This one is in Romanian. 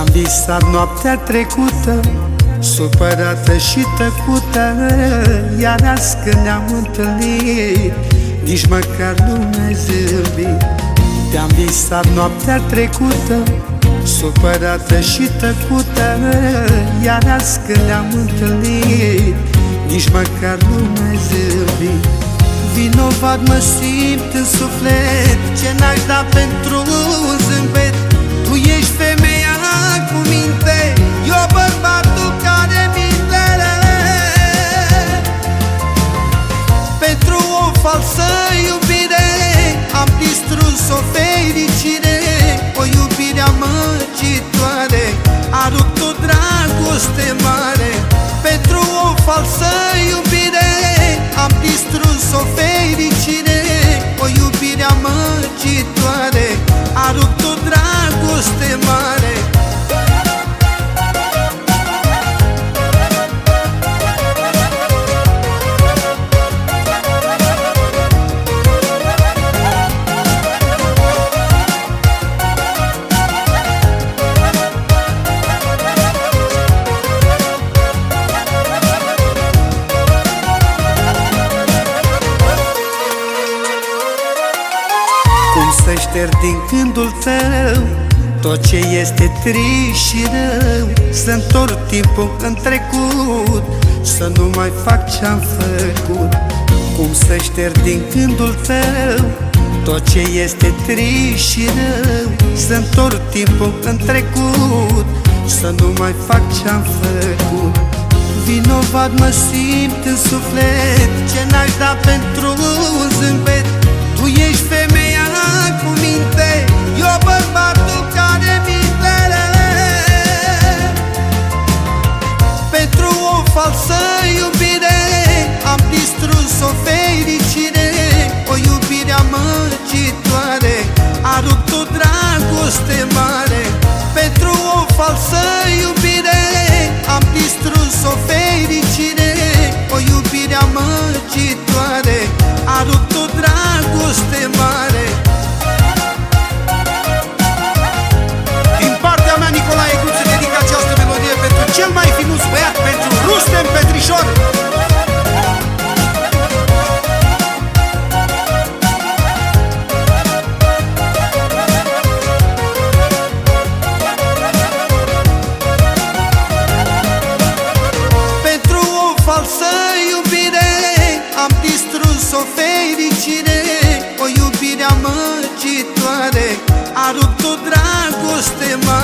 visat noaptea trecută Supărată și tăcută Iar azi când ne-am întâlnit Nici măcar nu mi-ai zâmbit Te-am visat noaptea trecută Supărată și tăcută Iar azi când ne-am întâlnit Nici măcar nu mi-ai zâmbit Vinovat mă simt în suflet Ce n-aș da pentru dragoste mare Pentru o falsă șterg din gândul tău. Tot ce este trist și rău Să întorc timpul în trecut. Să nu mai fac ce-am făcut. Cum să șterg din gândul tău? Tot ce este trist și rău Să întorc timpul în trecut. Să nu mai fac ce-am făcut. Vinovat mă simt în suflet Ce n-aș da pentru sistema.